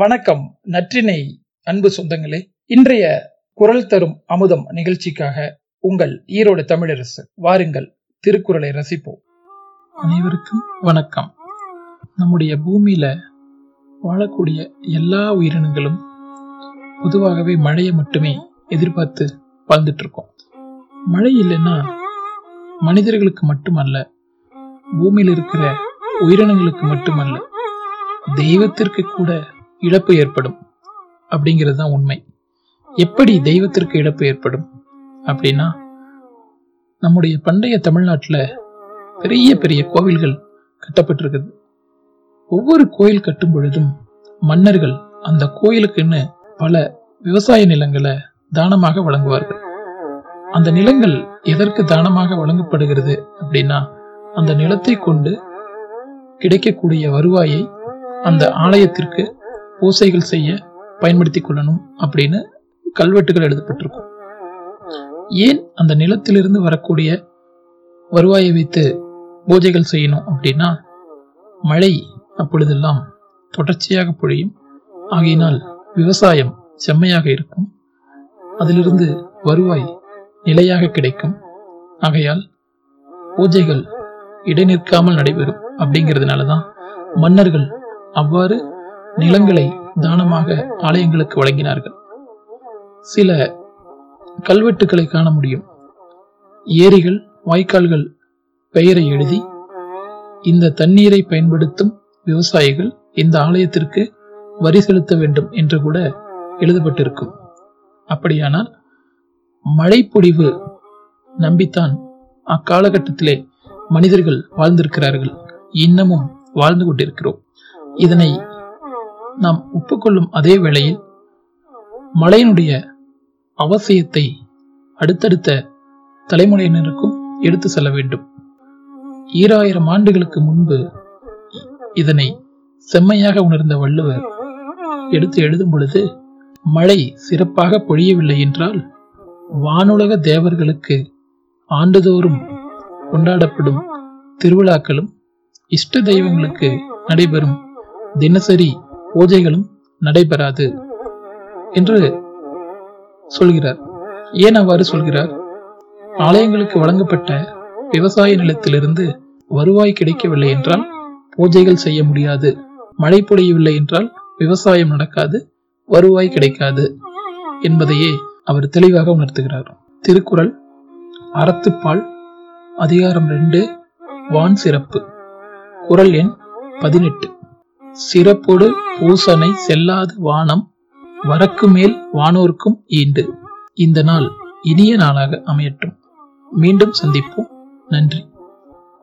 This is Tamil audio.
வணக்கம் நற்றினை அன்பு சொந்தங்களே. இன்றைய குரல் தரும் அமுதம் நிகழ்ச்சிக்காக உங்கள் ஈரோடு தமிழரசு வாருங்கள் திருக்குறளை ரசிப்போம். அனைவருக்கும் வணக்கம். நம்முடைய பூமியில வாழக்கூடிய எல்லா உயிரினங்களும் பொதுவாகவே மழையை மட்டுமே எதிர்பார்த்து வாழ்ந்துட்டு இருக்கோம் மழை இல்லைன்னா மனிதர்களுக்கு மட்டுமல்ல பூமியில் இருக்கிற உயிரினங்களுக்கு மட்டுமல்ல தெய்வத்திற்கு கூட இழப்பு ஏற்படும். அப்படிங்கிறது தான் உண்மை. எப்படி தெய்வத்திற்கு இழப்பு ஏற்படும்? அப்படின்னா நம்முடைய பண்டைய தமிழ்நாட்டில் பெரிய பெரிய கோவில்கள் கட்டப்பட்டிருக்குது. ஒவ்வொரு கோயில் கட்டும் பொழுதும் மன்னர்கள் அந்த கோயிலுக்குன்னு பல விவசாய நிலங்களை தானமாக வழங்குவார்கள். அந்த நிலங்கள் எதற்கு தானமாக வழங்கப்படுகிறது அப்படின்னா அந்த நிலத்தை கொண்டு கிடைக்கக்கூடிய வருவாயை அந்த ஆலயத்திற்கு பூசைகள் செய்ய பயன்படுத்திக் கொள்ளணும் அப்படின்னு கல்வெட்டுகள் எழுதப்பட்டிருக்கும். ஏன் அந்த நிலத்திலிருந்து வரக்கூடிய வருவாயை வைத்து பூஜைகள் செய்யணும் அப்படின்னா மழை அப்பொழுதெல்லாம் தொடர்ச்சியாக பொழியும். ஆகையினால் விவசாயம் செம்மையாக இருக்கும். அதிலிருந்து வருவாய் நிலையாக கிடைக்கும். ஆகையால் பூஜைகள் இடைநிற்காமல் நடைபெறும் அப்படிங்கிறதுனால தான் மன்னர்கள் அவ்வாறு நிலங்களை தானமாக ஆலயங்களுக்கு வழங்கினார்கள். சில கல்வெட்டுக்களை காண முடியும். ஏரிகள் வாய்க்கால்கள் பெயரை எழுதி இந்த தண்ணீரை பயன்படுத்தும் விவசாயிகள் இந்த ஆலயத்திற்கு வரி செலுத்த வேண்டும் என்று கூட எழுதப்பட்டிருக்கும். அப்படியானால் மழைப்பொழிவு நம்பித்தான் அக்காலகட்டத்திலே மனிதர்கள் வாழ்ந்திருக்கிறார்கள். இன்னமும் வாழ்ந்து கொண்டிருக்கிறோம். இதனை நாம் ஒப்புக்கொள்ளும் அதே வேளையில் மழையினுடைய அவசியத்தை அடுத்தடுத்த தலைமுறையினருக்கும் எடுத்து செல்ல வேண்டும். ஈராயிரம் ஆண்டுகளுக்கு முன்பு இதனை செம்மையாக உணர்ந்த வள்ளுவர் எடுத்து எழுதும் பொழுது மழை சிறப்பாக பொழியவில்லை என்றால் வானுலக தேவர்களுக்கு ஆண்டுதோறும் கொண்டாடப்படும் திருவிழாக்களும் இஷ்ட தெய்வங்களுக்கு நடைபெறும் தினசரி பூஜைகளும் நடைபெறாது என்று சொல்கிறார். ஏன் அவ்வாறு சொல்கிறார்? ஆலயங்களுக்கு வழங்கப்பட்ட விவசாய நிலத்திலிருந்து வருவாய் கிடைக்கவில்லை என்றால் பூஜைகள் செய்ய முடியாது. மழை பொழியவில்லை என்றால் விவசாயம் நடக்காது வருவாய் கிடைக்காது என்பதையே அவர் தெளிவாக உணர்த்துகிறார். திருக்குறள் அறத்துப்பால் அதிகாரம் ரெண்டு வான் சிறப்பு. குரல் எண் பதினெட்டு. சிறப்பொடு பூசனை செல்லாது வானம் வரக்கு மேல் வானோர்க்கும் ஈண்டு. இந்த நாள் இனிய நாளாக அமையட்டும். மீண்டும் சந்திப்போம். நன்றி.